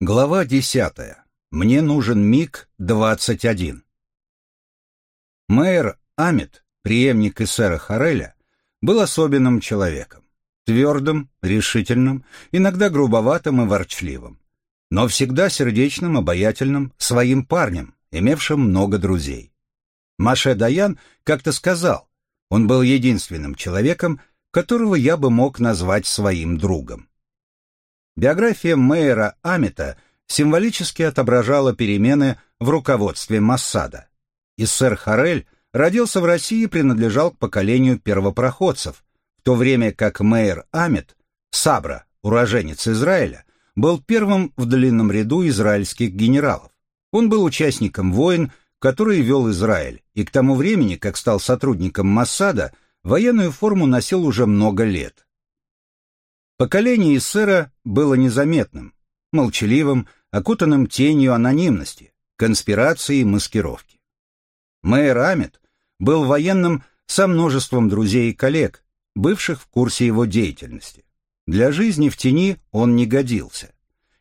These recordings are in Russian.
Глава десятая. Мне нужен МиГ-21. Мэр Амит, преемник эсера Хареля, был особенным человеком. Твердым, решительным, иногда грубоватым и ворчливым. Но всегда сердечным, обаятельным, своим парнем, имевшим много друзей. Маше Даян как-то сказал, он был единственным человеком, которого я бы мог назвать своим другом. Биография мэра Амита символически отображала перемены в руководстве Массада. Иссер Харель родился в России и принадлежал к поколению первопроходцев, в то время как мэр Амит, Сабра, уроженец Израиля, был первым в длинном ряду израильских генералов. Он был участником войн, которые вел Израиль, и к тому времени, как стал сотрудником Массада, военную форму носил уже много лет. Поколение Иссера было незаметным, молчаливым, окутанным тенью анонимности, конспирации и маскировки. Мэр Амит был военным со множеством друзей и коллег, бывших в курсе его деятельности. Для жизни в тени он не годился.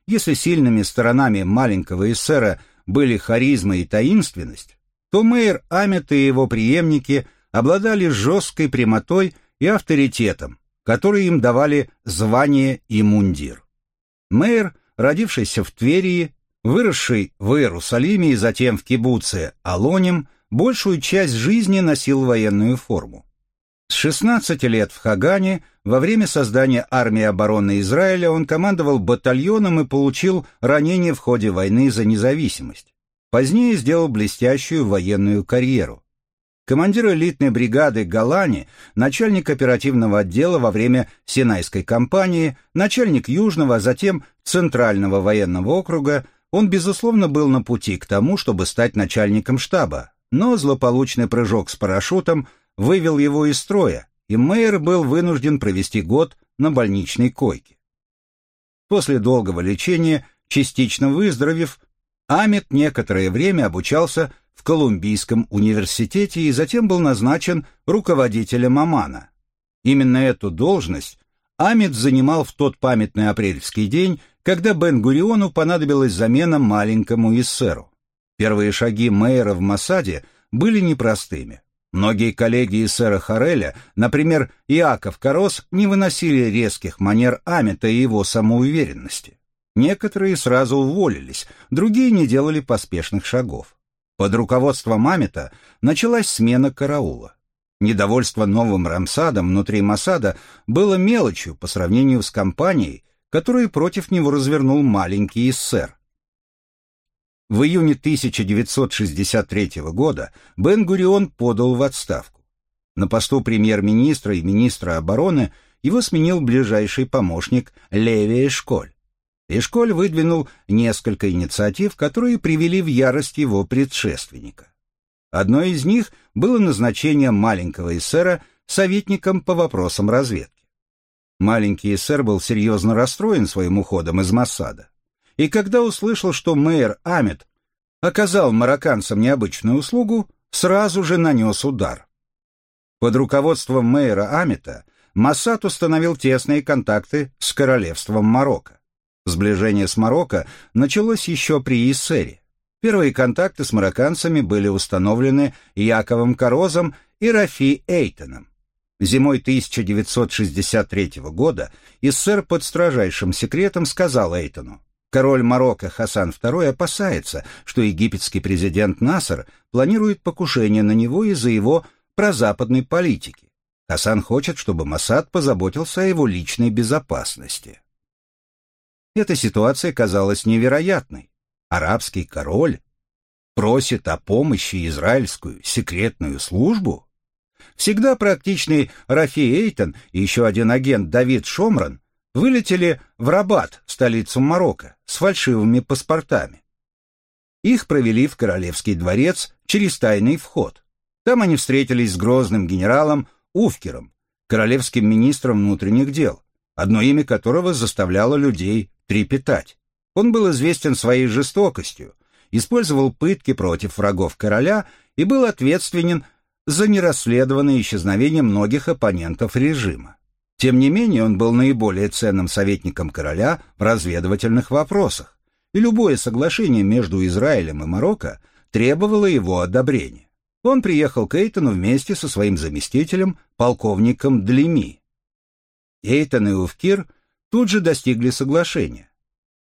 Если сильными сторонами маленького эсера были харизма и таинственность, то мэр Амет и его преемники обладали жесткой прямотой и авторитетом, которые им давали звание и мундир. Мэр, родившийся в Тверии, выросший в Иерусалиме и затем в кибуце Алоним, большую часть жизни носил военную форму. С 16 лет в Хагане во время создания армии обороны Израиля он командовал батальоном и получил ранение в ходе войны за независимость. Позднее сделал блестящую военную карьеру. Командир элитной бригады Галани, начальник оперативного отдела во время Синайской кампании, начальник Южного, а затем Центрального военного округа, он, безусловно, был на пути к тому, чтобы стать начальником штаба, но злополучный прыжок с парашютом вывел его из строя, и Мейер был вынужден провести год на больничной койке. После долгого лечения, частично выздоровев, Амит некоторое время обучался Колумбийском университете и затем был назначен руководителем Омана. Именно эту должность Амит занимал в тот памятный апрельский день, когда Бен-Гуриону понадобилась замена маленькому эсеру. Первые шаги мэра в Масаде были непростыми. Многие коллеги из Хареля, например, Иаков Корос, не выносили резких манер Амита и его самоуверенности. Некоторые сразу уволились, другие не делали поспешных шагов. Под руководством Амита началась смена караула. Недовольство новым Рамсадом внутри Масада было мелочью по сравнению с кампанией, которую против него развернул маленький эсер. В июне 1963 года Бен-Гурион подал в отставку. На посту премьер-министра и министра обороны его сменил ближайший помощник Леви Эшколь. Эшколь выдвинул несколько инициатив, которые привели в ярость его предшественника. Одной из них было назначение маленького эсера советником по вопросам разведки. Маленький эсер был серьезно расстроен своим уходом из Массада и когда услышал, что мэр Амет оказал марокканцам необычную услугу, сразу же нанес удар. Под руководством мэра Амета Массад установил тесные контакты с королевством Марокко. Сближение с Марокко началось еще при Иссере. Первые контакты с марокканцами были установлены Яковом Корозом и Рафи Эйтоном. Зимой 1963 года Иссер под строжайшим секретом сказал Эйтону, Король Марокко Хасан II опасается, что египетский президент Насser планирует покушение на него из-за его прозападной политики. Хасан хочет, чтобы Масад позаботился о его личной безопасности. Эта ситуация казалась невероятной. Арабский король просит о помощи израильскую секретную службу? Всегда практичный Рафи Эйтон и еще один агент Давид Шомран вылетели в Рабат, столицу Марокко, с фальшивыми паспортами. Их провели в Королевский дворец через тайный вход. Там они встретились с грозным генералом Уфкером, королевским министром внутренних дел, одно имя которого заставляло людей трепетать. Он был известен своей жестокостью, использовал пытки против врагов короля и был ответственен за нерасследованное исчезновение многих оппонентов режима. Тем не менее, он был наиболее ценным советником короля в разведывательных вопросах. и любое соглашение между Израилем и Марокко требовало его одобрения. Он приехал к Эйтону вместе со своим заместителем, полковником Длеми. Эйтон и Уфкир тут же достигли соглашения.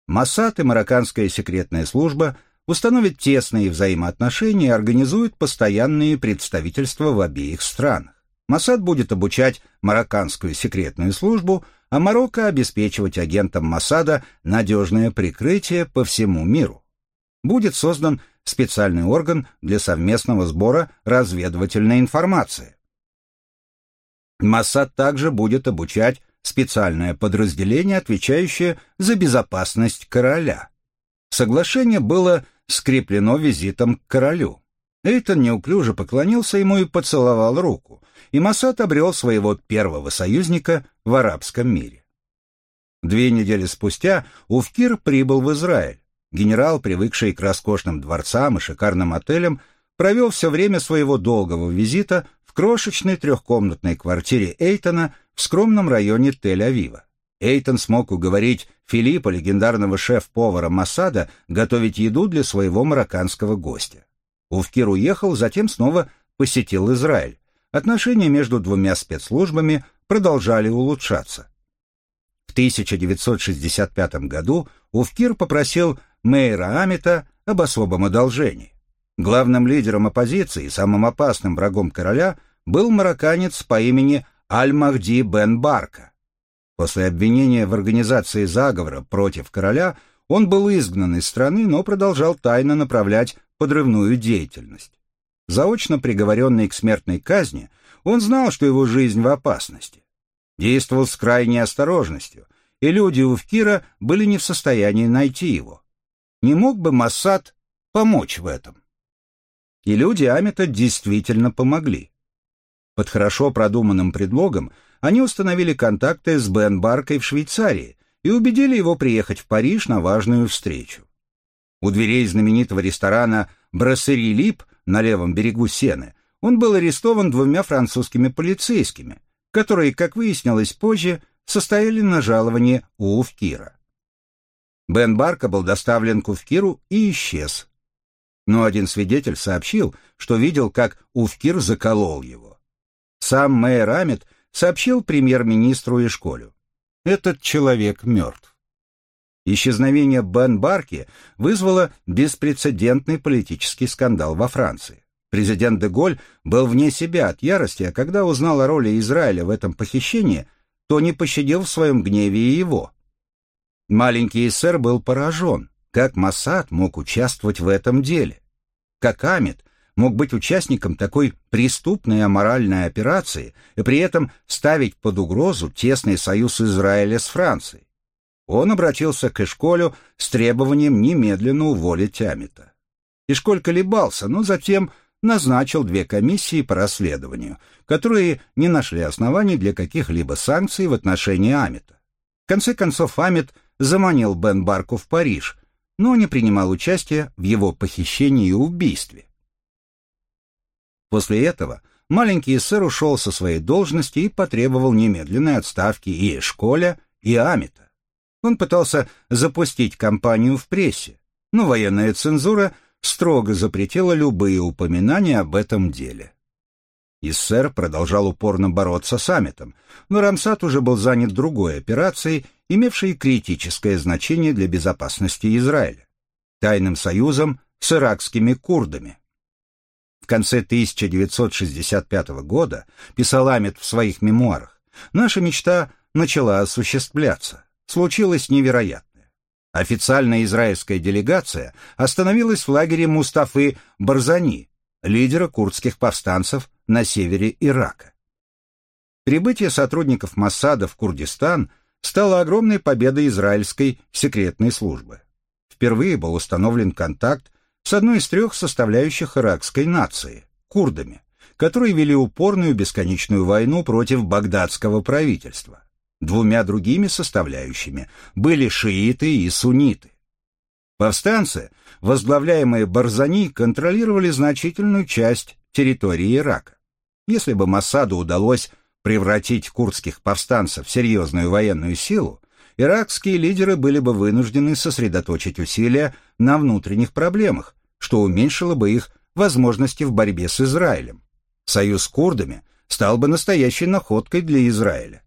Моссад и марокканская секретная служба установят тесные взаимоотношения и организуют постоянные представительства в обеих странах. Моссад будет обучать марокканскую секретную службу, а Марокко обеспечивать агентам Моссада надежное прикрытие по всему миру. Будет создан специальный орган для совместного сбора разведывательной информации. Моссад также будет обучать специальное подразделение, отвечающее за безопасность короля. Соглашение было скреплено визитом к королю. Эйтон неуклюже поклонился ему и поцеловал руку, и Масад обрел своего первого союзника в арабском мире. Две недели спустя Уфкир прибыл в Израиль. Генерал, привыкший к роскошным дворцам и шикарным отелям, провел все время своего долгого визита в крошечной трехкомнатной квартире Эйтона в скромном районе Тель-Авива. Эйтон смог уговорить Филиппа, легендарного шеф-повара Масада, готовить еду для своего марокканского гостя. Уфкир уехал, затем снова посетил Израиль. Отношения между двумя спецслужбами продолжали улучшаться. В 1965 году Уфкир попросил Мейра Амита об особом одолжении. Главным лидером оппозиции и самым опасным врагом короля был марокканец по имени Аль-Махди бен Барка. После обвинения в организации заговора против короля он был изгнан из страны, но продолжал тайно направлять подрывную деятельность. Заочно приговоренный к смертной казни, он знал, что его жизнь в опасности. Действовал с крайней осторожностью, и люди Увкира были не в состоянии найти его. Не мог бы Массад помочь в этом? И люди Амита действительно помогли. Под хорошо продуманным предлогом они установили контакты с Бен Баркой в Швейцарии и убедили его приехать в Париж на важную встречу. У дверей знаменитого ресторана «Брассери Лип» на левом берегу Сены он был арестован двумя французскими полицейскими, которые, как выяснилось позже, состояли на жаловании у Уфкира. Бен Барка был доставлен к Уфкиру и исчез. Но один свидетель сообщил, что видел, как Уфкир заколол его. Сам мэр Амит сообщил премьер-министру и школе. Этот человек мертв. Исчезновение Бен Барки вызвало беспрецедентный политический скандал во Франции. Президент де Голь был вне себя от ярости, а когда узнал о роли Израиля в этом похищении, то не пощадил в своем гневе и его. Маленький эсер был поражен, как Масад мог участвовать в этом деле. Как Амит мог быть участником такой преступной аморальной операции и при этом ставить под угрозу тесный союз Израиля с Францией. Он обратился к Эшколю с требованием немедленно уволить Амита. Эшколь колебался, но затем назначил две комиссии по расследованию, которые не нашли оснований для каких-либо санкций в отношении Амита. В конце концов, Амит заманил Бен Барку в Париж, но не принимал участия в его похищении и убийстве. После этого маленький сэр ушел со своей должности и потребовал немедленной отставки и Эшколя, и Амита. Он пытался запустить кампанию в прессе, но военная цензура строго запретила любые упоминания об этом деле. Иссер продолжал упорно бороться с Амитом, но Рамсат уже был занят другой операцией, имевшей критическое значение для безопасности Израиля — тайным союзом с иракскими курдами. В конце 1965 года, писал Амит в своих мемуарах, наша мечта начала осуществляться. Случилось невероятное. Официальная израильская делегация остановилась в лагере Мустафы Барзани, лидера курдских повстанцев на севере Ирака. Прибытие сотрудников Моссада в Курдистан стало огромной победой израильской секретной службы. Впервые был установлен контакт с одной из трех составляющих иракской нации – курдами, которые вели упорную бесконечную войну против багдадского правительства. Двумя другими составляющими были шииты и сунниты. Повстанцы, возглавляемые Барзани, контролировали значительную часть территории Ирака. Если бы Масаду удалось превратить курдских повстанцев в серьезную военную силу, иракские лидеры были бы вынуждены сосредоточить усилия на внутренних проблемах, что уменьшило бы их возможности в борьбе с Израилем. Союз с курдами стал бы настоящей находкой для Израиля.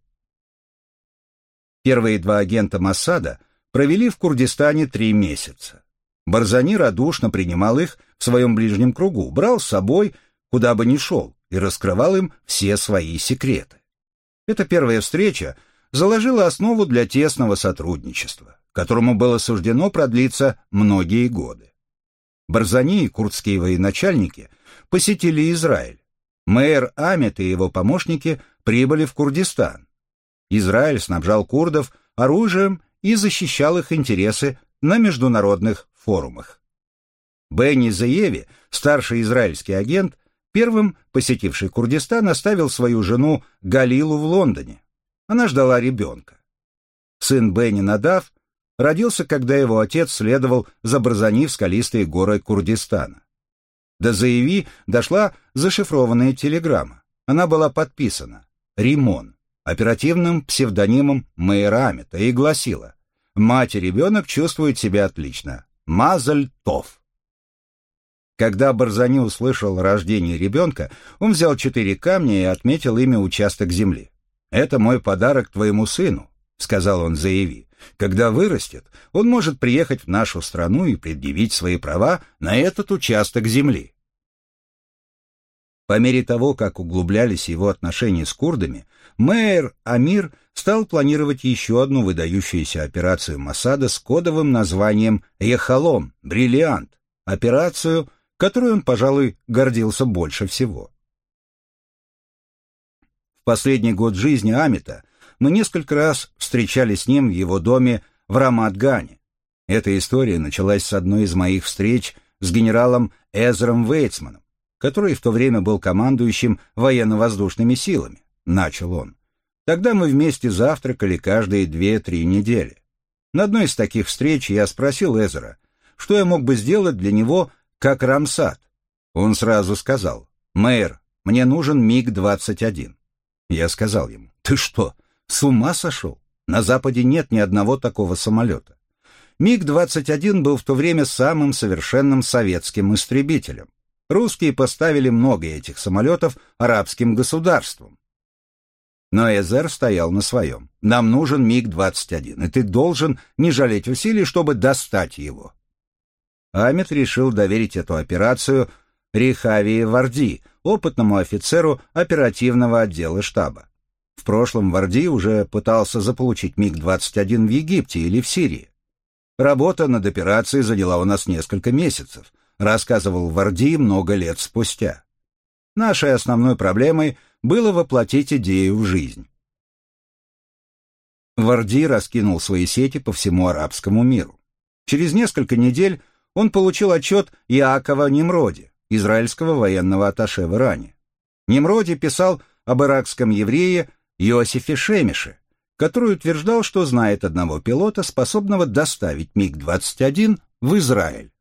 Первые два агента Моссада провели в Курдистане три месяца. Барзани радушно принимал их в своем ближнем кругу, брал с собой, куда бы ни шел, и раскрывал им все свои секреты. Эта первая встреча заложила основу для тесного сотрудничества, которому было суждено продлиться многие годы. Барзани и курдские военачальники посетили Израиль. Мэр Амет и его помощники прибыли в Курдистан. Израиль снабжал курдов оружием и защищал их интересы на международных форумах. Бенни Заеви, старший израильский агент, первым посетивший Курдистан, оставил свою жену Галилу в Лондоне. Она ждала ребенка. Сын Бенни Надав родился, когда его отец следовал за Барзани в скалистые горы Курдистана. До Заеви дошла зашифрованная телеграмма. Она была подписана «Римон» оперативным псевдонимом Майрамета и гласила «Мать и ребенок чувствуют себя отлично. Мазаль Тов». Когда Барзани услышал рождение ребенка, он взял четыре камня и отметил ими участок земли. «Это мой подарок твоему сыну», — сказал он Заеви. «Когда вырастет, он может приехать в нашу страну и предъявить свои права на этот участок земли». По мере того, как углублялись его отношения с курдами, мэр Амир стал планировать еще одну выдающуюся операцию Масада с кодовым названием «Ехалом» — «Бриллиант», операцию, которой он, пожалуй, гордился больше всего. Последний год жизни Амита мы несколько раз встречались с ним в его доме в Рамат-Гане. Эта история началась с одной из моих встреч с генералом Эзром Вейцманом который в то время был командующим военно-воздушными силами, начал он. Тогда мы вместе завтракали каждые две-три недели. На одной из таких встреч я спросил Эзера, что я мог бы сделать для него как Рамсад. Он сразу сказал, «Мэр, мне нужен МиГ-21». Я сказал ему, «Ты что, с ума сошел? На Западе нет ни одного такого самолета». МиГ-21 был в то время самым совершенным советским истребителем. Русские поставили много этих самолетов арабским государствам. Но Эзер стоял на своем. Нам нужен МиГ-21, и ты должен не жалеть усилий, чтобы достать его. Амит решил доверить эту операцию Рихавии Варди, опытному офицеру оперативного отдела штаба. В прошлом Варди уже пытался заполучить МиГ-21 в Египте или в Сирии. Работа над операцией заняла у нас несколько месяцев, рассказывал Варди много лет спустя. Нашей основной проблемой было воплотить идею в жизнь. Варди раскинул свои сети по всему арабскому миру. Через несколько недель он получил отчет Иакова Немроди, израильского военного атташе в Иране. Немроди писал об иракском еврее Иосифе Шемише, который утверждал, что знает одного пилота, способного доставить МиГ-21 в Израиль.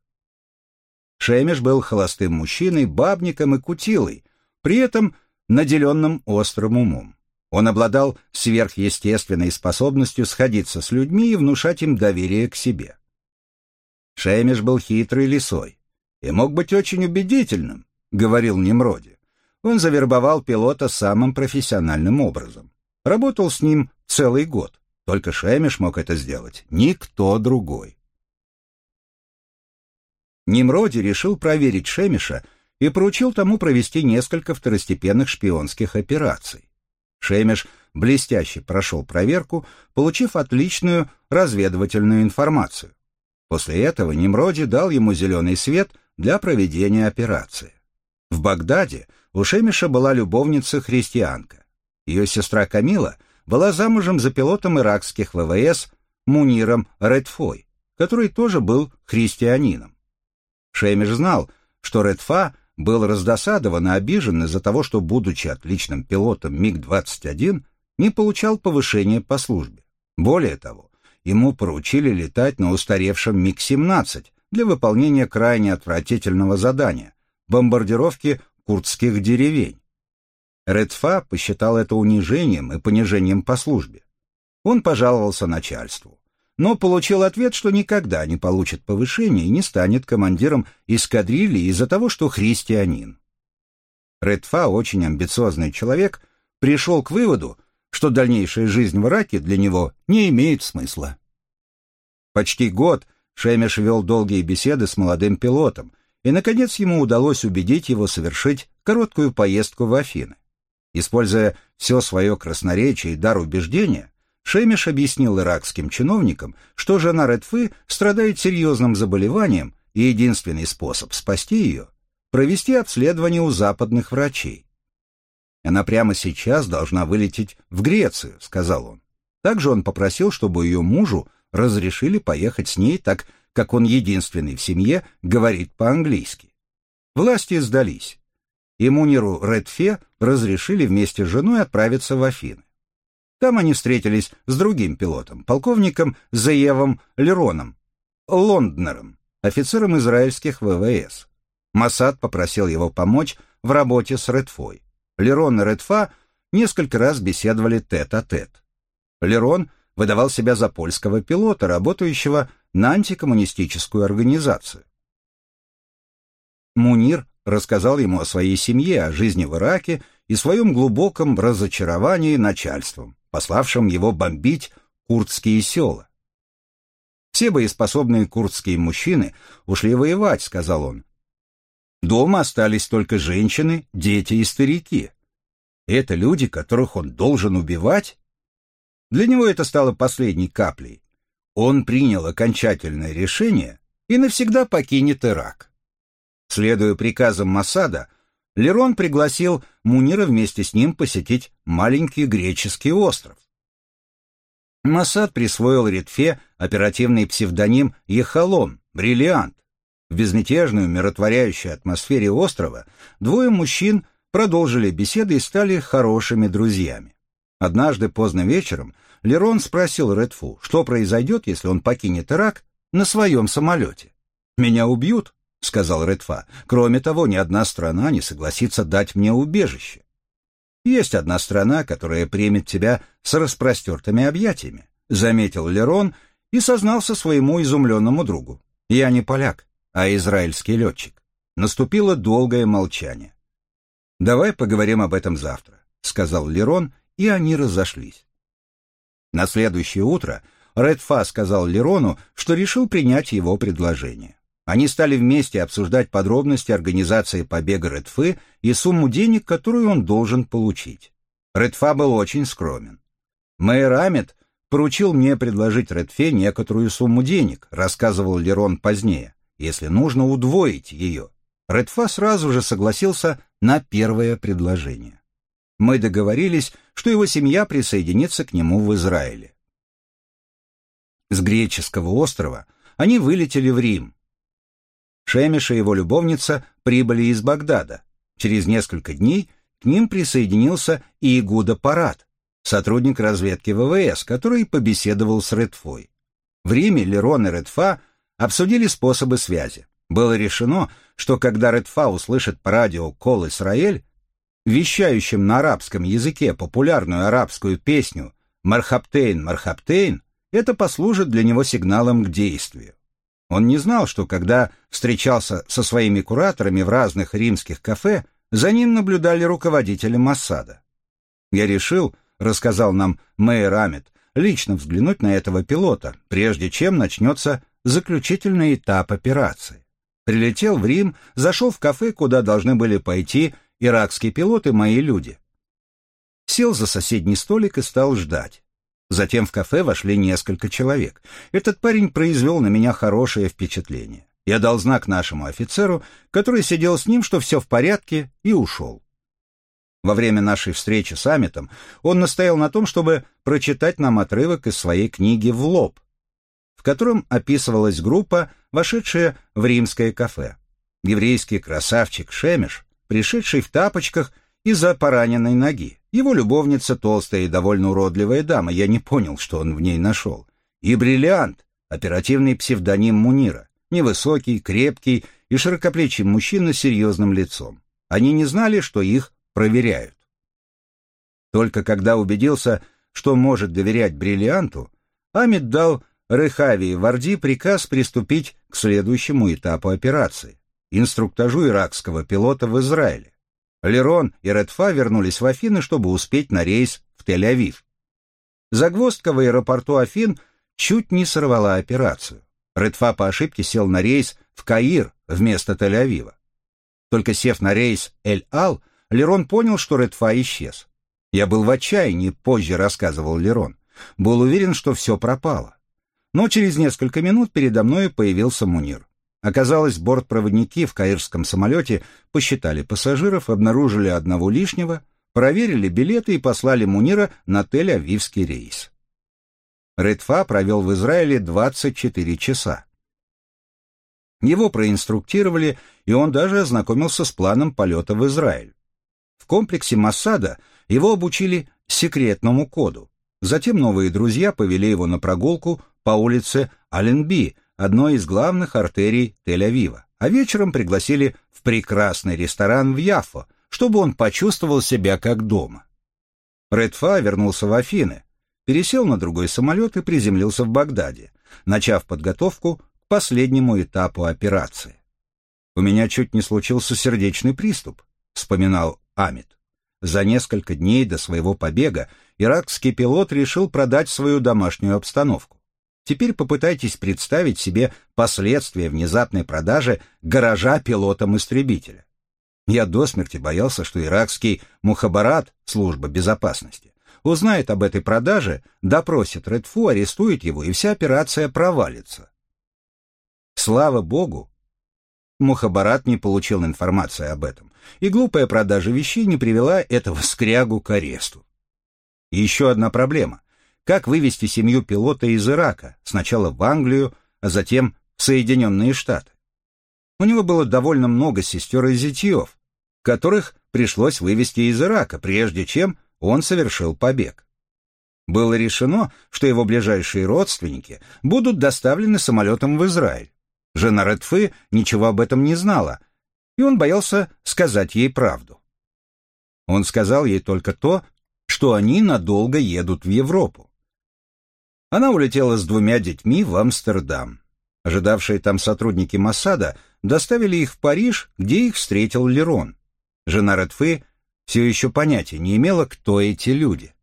Шемиш был холостым мужчиной, бабником и кутилой, при этом наделенным острым умом. Он обладал сверхъестественной способностью сходиться с людьми и внушать им доверие к себе. Шемиш был хитрый лисой и мог быть очень убедительным, говорил Немроди. Он завербовал пилота самым профессиональным образом. Работал с ним целый год. Только Шемиш мог это сделать, никто другой. Немроди решил проверить Шемиша и поручил тому провести несколько второстепенных шпионских операций. Шемиш блестяще прошел проверку, получив отличную разведывательную информацию. После этого Немроди дал ему зеленый свет для проведения операции. В Багдаде у Шемиша была любовница-христианка. Ее сестра Камила была замужем за пилотом иракских ВВС Муниром Редфой, который тоже был христианином. Шеймиш знал, что Редфа был раздосадован и обижен из-за того, что, будучи отличным пилотом МиГ-21, не получал повышения по службе. Более того, ему поручили летать на устаревшем МиГ-17 для выполнения крайне отвратительного задания — бомбардировки курдских деревень. Редфа посчитал это унижением и понижением по службе. Он пожаловался начальству, но получил ответ, что никогда не получит повышения и не станет командиром эскадрильи из-за того, что христианин. Редфа, очень амбициозный человек, пришел к выводу, что дальнейшая жизнь в Ираке для него не имеет смысла. Почти год Шемеш вел долгие беседы с молодым пилотом, и, наконец, ему удалось убедить его совершить короткую поездку в Афины. Используя все свое красноречие и дар убеждения, Шемиш объяснил иракским чиновникам, что жена Редфы страдает серьезным заболеванием, и единственный способ спасти ее — провести обследование у западных врачей. «Она прямо сейчас должна вылететь в Грецию», — сказал он. Также он попросил, чтобы ее мужу разрешили поехать с ней, так как он единственный в семье говорит по-английски. Власти сдались. И Редфе разрешили вместе с женой отправиться в Афины. Там они встретились с другим пилотом, полковником Заевом Лероном, Лонднером, офицером израильских ВВС. Масад попросил его помочь в работе с Редфой. Лерон и Редфа несколько раз беседовали тет-а-тет. -тет. Лерон выдавал себя за польского пилота, работающего на антикоммунистическую организацию. Мунир рассказал ему о своей семье, о жизни в Ираке и своем глубоком разочаровании начальством, пославшим его бомбить курдские села. «Все боеспособные курдские мужчины ушли воевать», — сказал он. «Дома остались только женщины, дети и старики. Это люди, которых он должен убивать?» Для него это стало последней каплей. Он принял окончательное решение и навсегда покинет Ирак. Следуя приказам Масада, Лерон пригласил Мунира вместе с ним посетить маленький греческий остров. Масад присвоил Редфе оперативный псевдоним Ехалон, бриллиант. В безмятежной, умиротворяющей атмосфере острова двое мужчин продолжили беседы и стали хорошими друзьями. Однажды поздно вечером Лерон спросил Редфу, что произойдет, если он покинет Ирак на своем самолете. «Меня убьют», — сказал Редфа. «Кроме того, ни одна страна не согласится дать мне убежище. Есть одна страна, которая примет тебя с распростертыми объятиями», — заметил Лерон и сознался своему изумленному другу. «Я не поляк, а израильский летчик». Наступило долгое молчание. «Давай поговорим об этом завтра», — сказал Лерон и они разошлись. На следующее утро Редфа сказал Лерону, что решил принять его предложение. Они стали вместе обсуждать подробности организации побега Редфы и сумму денег, которую он должен получить. Редфа был очень скромен. Мэр Амет поручил мне предложить Редфе некоторую сумму денег, рассказывал Лерон позднее, если нужно удвоить ее. Редфа сразу же согласился на первое предложение мы договорились, что его семья присоединится к нему в Израиле. С греческого острова они вылетели в Рим. Шемиш и его любовница прибыли из Багдада. Через несколько дней к ним присоединился и Игуда Парад, сотрудник разведки ВВС, который побеседовал с Редфой. В Риме Лерон и Редфа обсудили способы связи. Было решено, что когда Редфа услышит по радио «Кол Исраэль», вещающим на арабском языке популярную арабскую песню «Мархаптейн, Мархаптейн», это послужит для него сигналом к действию. Он не знал, что когда встречался со своими кураторами в разных римских кафе, за ним наблюдали руководители Массада. «Я решил», — рассказал нам Мэйр Амет, лично взглянуть на этого пилота, прежде чем начнется заключительный этап операции. Прилетел в Рим, зашел в кафе, куда должны были пойти иракский пилот и мои люди. Сел за соседний столик и стал ждать. Затем в кафе вошли несколько человек. Этот парень произвел на меня хорошее впечатление. Я дал знак нашему офицеру, который сидел с ним, что все в порядке, и ушел. Во время нашей встречи с Амитом он настоял на том, чтобы прочитать нам отрывок из своей книги «В лоб», в котором описывалась группа, вошедшая в римское кафе. Еврейский красавчик Шемеш пришедший в тапочках из-за пораненной ноги. Его любовница толстая и довольно уродливая дама, я не понял, что он в ней нашел. И бриллиант, оперативный псевдоним Мунира, невысокий, крепкий и широкоплечий мужчина с серьезным лицом. Они не знали, что их проверяют. Только когда убедился, что может доверять бриллианту, Амид дал Рехави и Варди приказ приступить к следующему этапу операции – инструктажу иракского пилота в Израиле. Лерон и Редфа вернулись в Афины, чтобы успеть на рейс в Тель-Авив. Загвоздка в аэропорту Афин чуть не сорвала операцию. Редфа по ошибке сел на рейс в Каир вместо Тель-Авива. Только сев на рейс Эль-Ал, Лерон понял, что Редфа исчез. «Я был в отчаянии», — позже рассказывал Лерон. «Был уверен, что все пропало». Но через несколько минут передо мной появился Мунир. Оказалось, бортпроводники в каирском самолете посчитали пассажиров, обнаружили одного лишнего, проверили билеты и послали Мунира на Тель-Авивский рейс. Редфа провел в Израиле 24 часа. Его проинструктировали, и он даже ознакомился с планом полета в Израиль. В комплексе Массада его обучили секретному коду. Затем новые друзья повели его на прогулку по улице Аленби, одной из главных артерий Тель-Авива, а вечером пригласили в прекрасный ресторан в Яффо, чтобы он почувствовал себя как дома. Редфа вернулся в Афины, пересел на другой самолет и приземлился в Багдаде, начав подготовку к последнему этапу операции. «У меня чуть не случился сердечный приступ», — вспоминал Амит. За несколько дней до своего побега иракский пилот решил продать свою домашнюю обстановку. Теперь попытайтесь представить себе последствия внезапной продажи гаража пилотом истребителя. Я до смерти боялся, что иракский Мухабарат, служба безопасности, узнает об этой продаже, допросит Редфу, арестует его, и вся операция провалится. Слава богу, Мухабарат не получил информации об этом, и глупая продажа вещей не привела этого скрягу к аресту. Еще одна проблема. Как вывести семью пилота из Ирака, сначала в Англию, а затем в Соединенные Штаты? У него было довольно много сестер и зятьев, которых пришлось вывести из Ирака, прежде чем он совершил побег. Было решено, что его ближайшие родственники будут доставлены самолетом в Израиль. Жена Редфы ничего об этом не знала, и он боялся сказать ей правду. Он сказал ей только то, что они надолго едут в Европу. Она улетела с двумя детьми в Амстердам. Ожидавшие там сотрудники Моссада доставили их в Париж, где их встретил Лерон. Жена Редфы все еще понятия не имела, кто эти люди.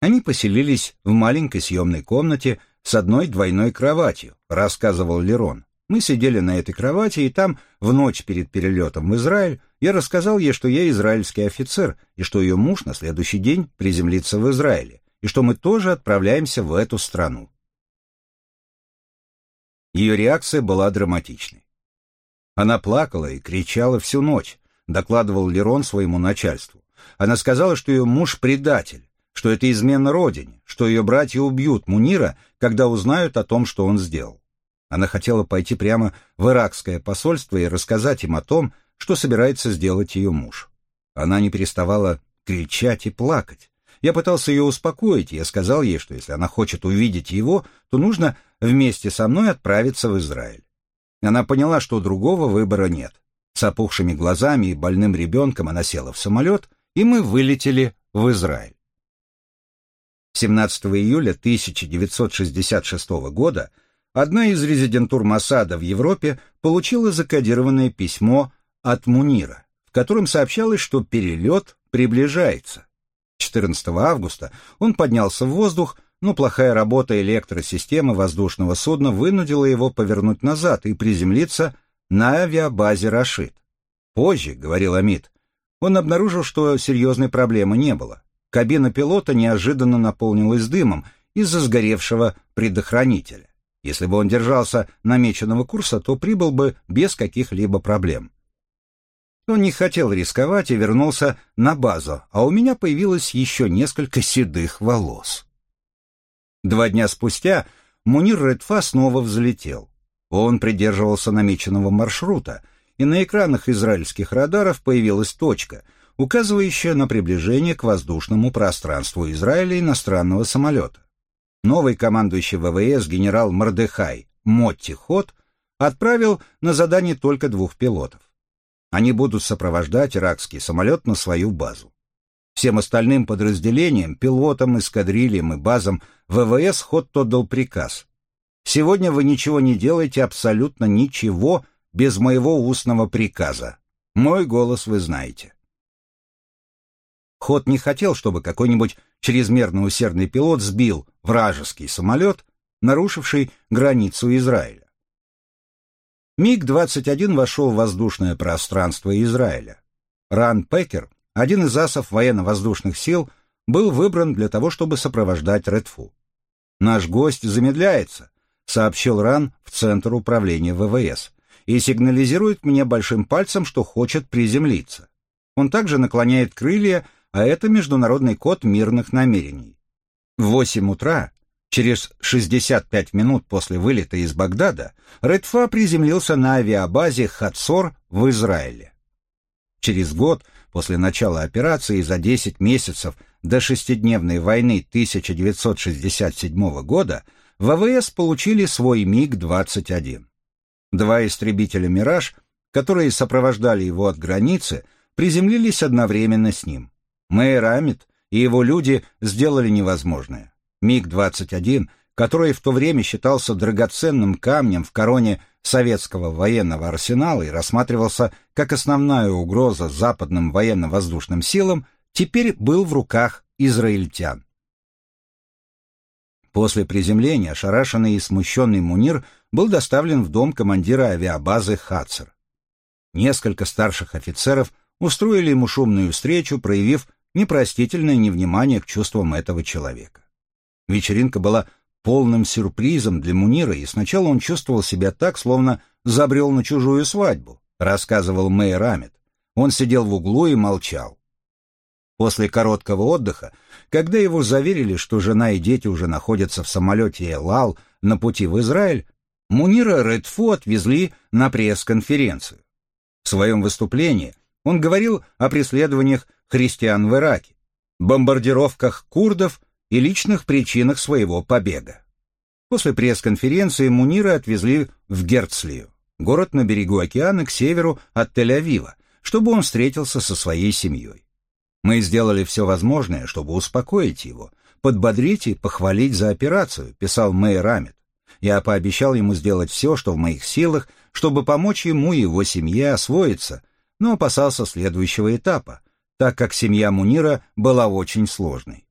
Они поселились в маленькой съемной комнате с одной двойной кроватью, рассказывал Лерон. Мы сидели на этой кровати, и там, в ночь перед перелетом в Израиль, я рассказал ей, что я израильский офицер, и что ее муж на следующий день приземлится в Израиле, и что мы тоже отправляемся в эту страну. Ее реакция была драматичной. Она плакала и кричала всю ночь, докладывал Лерон своему начальству. Она сказала, что ее муж предатель, что это измена родине, что ее братья убьют Мунира, когда узнают о том, что он сделал. Она хотела пойти прямо в иракское посольство и рассказать им о том, что собирается сделать ее муж. Она не переставала кричать и плакать. Я пытался ее успокоить, я сказал ей, что если она хочет увидеть его, то нужно вместе со мной отправиться в Израиль. Она поняла, что другого выбора нет. С опухшими глазами и больным ребенком она села в самолет, и мы вылетели в Израиль. 17 июля 1966 года одна из резидентур Масада в Европе получила закодированное письмо от Мунира, в котором сообщалось, что перелет приближается. 14 августа он поднялся в воздух, но плохая работа электросистемы воздушного судна вынудила его повернуть назад и приземлиться на авиабазе «Рашид». Позже, говорил Амид, он обнаружил, что серьезной проблемы не было. Кабина пилота неожиданно наполнилась дымом из-за сгоревшего предохранителя. Если бы он держался намеченного курса, то прибыл бы без каких-либо проблем. Он не хотел рисковать и вернулся на базу, а у меня появилось еще несколько седых волос. Два дня спустя Мунир Редфа снова взлетел. Он придерживался намеченного маршрута, и на экранах израильских радаров появилась точка, указывающая на приближение к воздушному пространству Израиля иностранного самолета. Новый командующий ВВС генерал Мордехай Мотти Хот отправил на задание только двух пилотов. Они будут сопровождать иракский самолет на свою базу. Всем остальным подразделениям, пилотам, эскадрильям и базам ВВС Хотт отдал приказ. «Сегодня вы ничего не делаете, абсолютно ничего, без моего устного приказа. Мой голос вы знаете». Ход не хотел, чтобы какой-нибудь чрезмерно усердный пилот сбил вражеский самолет, нарушивший границу Израиля. МиГ-21 вошел в воздушное пространство Израиля. Ран Пекер один из асов военно-воздушных сил был выбран для того, чтобы сопровождать Редфу. «Наш гость замедляется», — сообщил Ран в Центр управления ВВС, и сигнализирует мне большим пальцем, что хочет приземлиться. Он также наклоняет крылья, а это международный код мирных намерений. В 8 утра, через 65 минут после вылета из Багдада, Редфа приземлился на авиабазе Хатсор в Израиле. Через год После начала операции за 10 месяцев до шестидневной войны 1967 года ВВС получили свой МиГ-21. Два истребителя «Мираж», которые сопровождали его от границы, приземлились одновременно с ним. Мэйр Амит и его люди сделали невозможное. МиГ-21, который в то время считался драгоценным камнем в короне советского военного арсенала и рассматривался как основная угроза западным военно-воздушным силам, теперь был в руках израильтян. После приземления ошарашенный и смущенный Мунир был доставлен в дом командира авиабазы Хацер. Несколько старших офицеров устроили ему шумную встречу, проявив непростительное невнимание к чувствам этого человека. Вечеринка была полным сюрпризом для Мунира, и сначала он чувствовал себя так, словно забрел на чужую свадьбу, рассказывал Мэй Рамет. Он сидел в углу и молчал. После короткого отдыха, когда его заверили, что жена и дети уже находятся в самолете Элал на пути в Израиль, Мунира Редфу отвезли на пресс-конференцию. В своем выступлении он говорил о преследованиях христиан в Ираке, бомбардировках курдов и личных причинах своего побега. После пресс-конференции Мунира отвезли в Герцлию, город на берегу океана к северу от Тель-Авива, чтобы он встретился со своей семьей. Мы сделали все возможное, чтобы успокоить его, подбодрить и похвалить за операцию, писал Мэй Рамет. Я пообещал ему сделать все, что в моих силах, чтобы помочь ему и его семье освоиться, но опасался следующего этапа, так как семья Мунира была очень сложной.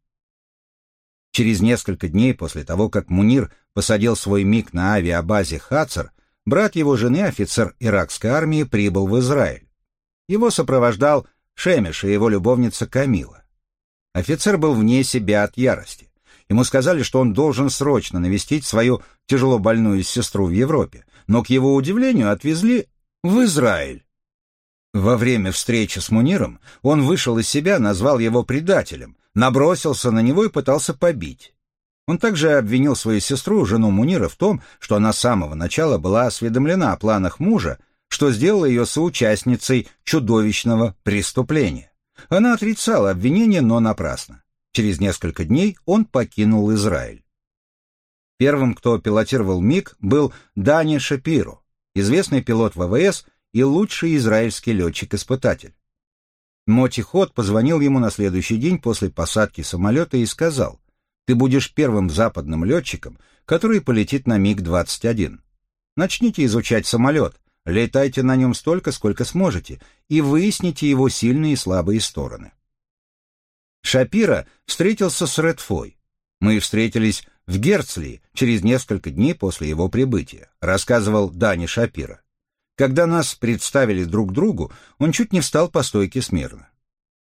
Через несколько дней после того, как Мунир посадил свой МиГ на авиабазе Хацер, брат его жены, офицер иракской армии, прибыл в Израиль. Его сопровождал Шемеш и его любовница Камила. Офицер был вне себя от ярости. Ему сказали, что он должен срочно навестить свою тяжело больную сестру в Европе, но, к его удивлению, отвезли в Израиль. Во время встречи с Муниром он вышел из себя, назвал его предателем, набросился на него и пытался побить. Он также обвинил свою сестру, жену Мунира, в том, что она с самого начала была осведомлена о планах мужа, что сделало ее соучастницей чудовищного преступления. Она отрицала обвинение, но напрасно. Через несколько дней он покинул Израиль. Первым, кто пилотировал МиГ, был Дани Шапиро, известный пилот ВВС и лучший израильский летчик-испытатель. Моти Хот позвонил ему на следующий день после посадки самолета и сказал, «Ты будешь первым западным летчиком, который полетит на МиГ-21. Начните изучать самолет, летайте на нем столько, сколько сможете, и выясните его сильные и слабые стороны». Шапира встретился с Редфой. Мы встретились в Герцли через несколько дней после его прибытия, рассказывал Дани Шапира. Когда нас представили друг другу, он чуть не встал по стойке смирно.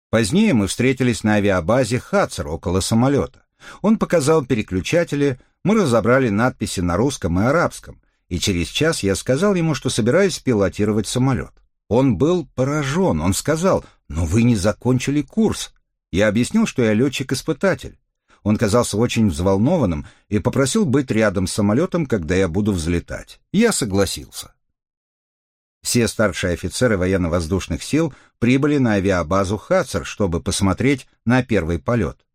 Позднее мы встретились на авиабазе Хацер около самолета. Он показал переключатели, мы разобрали надписи на русском и арабском, и через час я сказал ему, что собираюсь пилотировать самолет. Он был поражен, он сказал, «Но вы не закончили курс». Я объяснил, что я летчик-испытатель. Он казался очень взволнованным и попросил быть рядом с самолетом, когда я буду взлетать. Я согласился. Все старшие офицеры военно-воздушных сил прибыли на авиабазу Хацер, чтобы посмотреть на первый полет.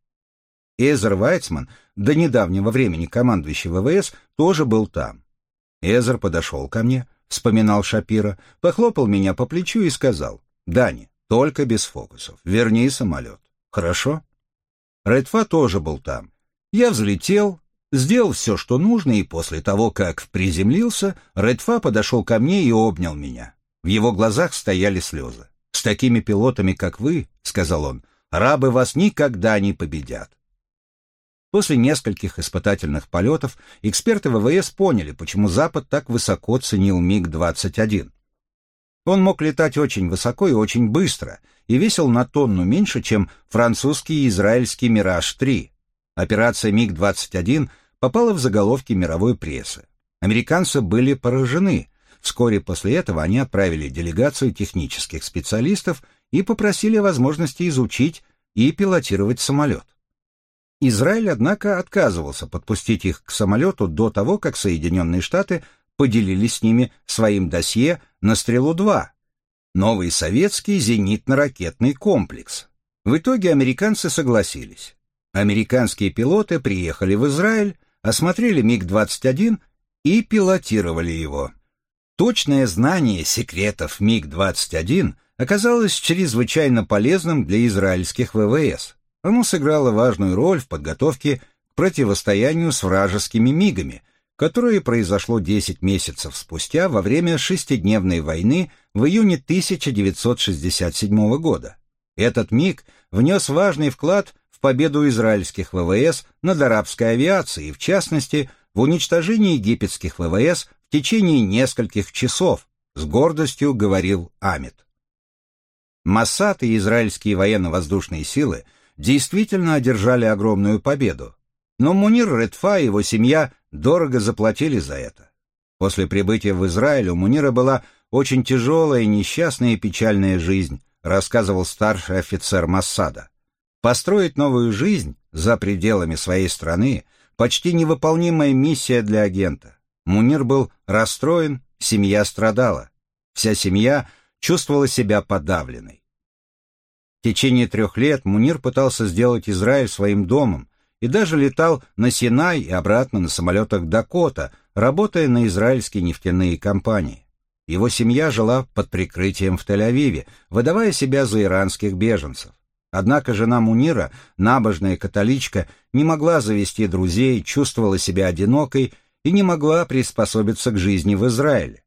Эзер Вайцман, до недавнего времени командующий ВВС, тоже был там. Эзер подошел ко мне, вспоминал Шапира, похлопал меня по плечу и сказал, «Дани, только без фокусов, верни самолет». Хорошо. Редфа тоже был там. Я взлетел, сделал все, что нужно, и после того, как приземлился, Редфа подошел ко мне и обнял меня. В его глазах стояли слезы. «С такими пилотами, как вы, — сказал он, — рабы вас никогда не победят. После нескольких испытательных полетов эксперты ВВС поняли, почему Запад так высоко ценил МиГ-21. Он мог летать очень высоко и очень быстро, и весил на тонну меньше, чем французский и израильский «Мираж-3». Операция МиГ-21 попала в заголовки мировой прессы. Американцы были поражены. Вскоре после этого они отправили делегацию технических специалистов и попросили возможности изучить и пилотировать самолет. Израиль, однако, отказывался подпустить их к самолету до того, как Соединенные Штаты поделились с ними своим досье на «Стрелу-2» — новый советский зенитно-ракетный комплекс. В итоге американцы согласились. Американские пилоты приехали в Израиль, осмотрели МиГ-21 и пилотировали его. Точное знание секретов МиГ-21 оказалось чрезвычайно полезным для израильских ВВС. Оно сыграло важную роль в подготовке к противостоянию с вражескими мигами, которое произошло 10 месяцев спустя во время шестидневной войны в июне 1967 года. Этот миг внес важный вклад победу израильских ВВС над арабской авиацией, в частности, в уничтожении египетских ВВС в течение нескольких часов, с гордостью говорил Амит. Массад и израильские военно-воздушные силы – действительно одержали огромную победу. Но Мунир Редфа и его семья дорого заплатили за это. После прибытия в Израиль у Мунира была очень тяжелая, несчастная и печальная жизнь, рассказывал старший офицер Массада. Построить новую жизнь за пределами своей страны – почти невыполнимая миссия для агента. Мунир был расстроен, семья страдала. Вся семья чувствовала себя подавленной. В течение трех лет Мунир пытался сделать Израиль своим домом и даже летал на Синай и обратно на самолетах Дакота, работая на израильские нефтяные компании. Его семья жила под прикрытием в Тель-Авиве, выдавая себя за иранских беженцев. Однако жена Мунира, набожная католичка, не могла завести друзей, чувствовала себя одинокой и не могла приспособиться к жизни в Израиле.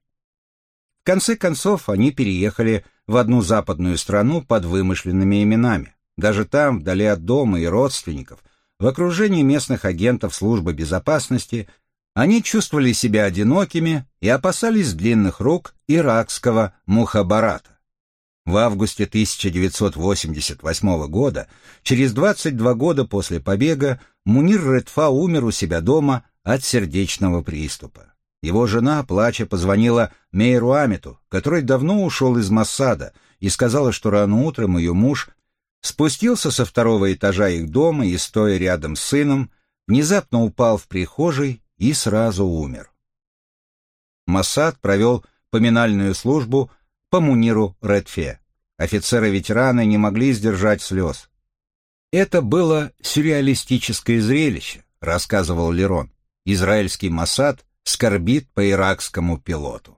В конце концов, они переехали в одну западную страну под вымышленными именами. Даже там, вдали от дома и родственников, в окружении местных агентов службы безопасности, они чувствовали себя одинокими и опасались длинных рук иракского мухабарата. В августе 1988 года, через 22 года после побега, Мунир Редфа умер у себя дома от сердечного приступа. Его жена, плача, позвонила Мейру Амиту, который давно ушел из Массада, и сказала, что рано утром ее муж спустился со второго этажа их дома и, стоя рядом с сыном, внезапно упал в прихожей и сразу умер. Массад провел поминальную службу по Муниру Редфе. Офицеры-ветераны не могли сдержать слез. «Это было сюрреалистическое зрелище», — рассказывал Лерон. Израильский Массад скорбит по иракскому пилоту.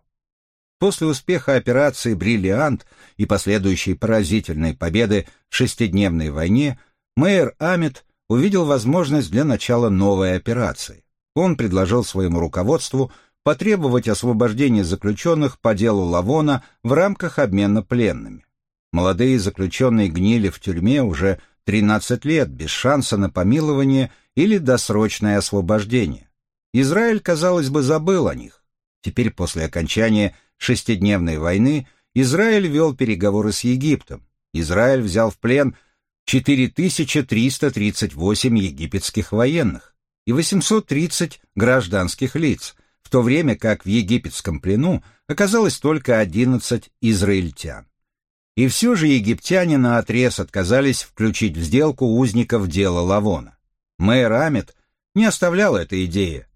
После успеха операции «Бриллиант» и последующей поразительной победы в шестидневной войне, мэр Амит увидел возможность для начала новой операции. Он предложил своему руководству потребовать освобождения заключенных по делу Лавона в рамках обмена пленными. Молодые заключенные гнили в тюрьме уже 13 лет без шанса на помилование или досрочное освобождение. Израиль, казалось бы, забыл о них. Теперь, после окончания шестидневной войны, Израиль вел переговоры с Египтом. Израиль взял в плен 4338 египетских военных и 830 гражданских лиц, в то время как в египетском плену оказалось только 11 израильтян. И все же египтяне наотрез отказались включить в сделку узников дела Лавона. Мэр Амет не оставлял этой идеи,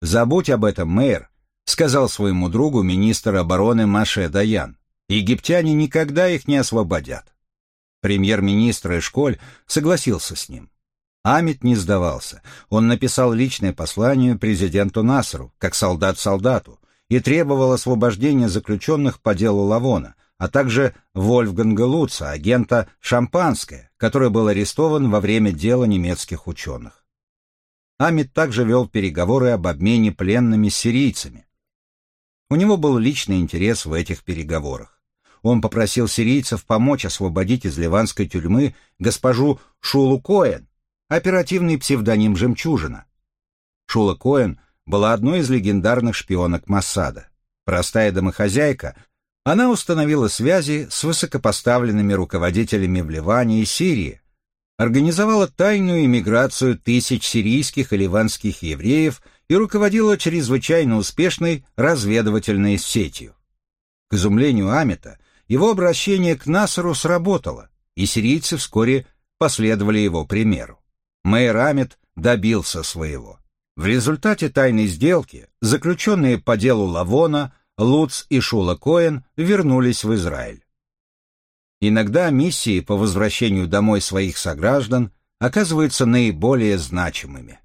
«Забудь об этом, мэр», — сказал своему другу министр обороны Маше Даян. «Египтяне никогда их не освободят». Премьер-министр Эшколь согласился с ним. Амит не сдавался. Он написал личное послание президенту Насру, как солдат солдату, и требовал освобождения заключенных по делу Лавона, а также Вольфганга Луца, агента «Шампанское», который был арестован во время дела немецких ученых. Амит также вел переговоры об обмене пленными сирийцами. У него был личный интерес в этих переговорах. Он попросил сирийцев помочь освободить из ливанской тюрьмы госпожу Шулу Коэн, оперативный псевдоним «Жемчужина». Шула Коэн была одной из легендарных шпионок Массада. Простая домохозяйка, она установила связи с высокопоставленными руководителями в Ливане и Сирии, организовала тайную иммиграцию тысяч сирийских и ливанских евреев и руководила чрезвычайно успешной разведывательной сетью. К изумлению Амита, его обращение к Насару сработало, и сирийцы вскоре последовали его примеру. Мэр Амит добился своего. В результате тайной сделки, заключенные по делу Лавона, Луц и Шула Коэн вернулись в Израиль. Иногда миссии по возвращению домой своих сограждан оказываются наиболее значимыми.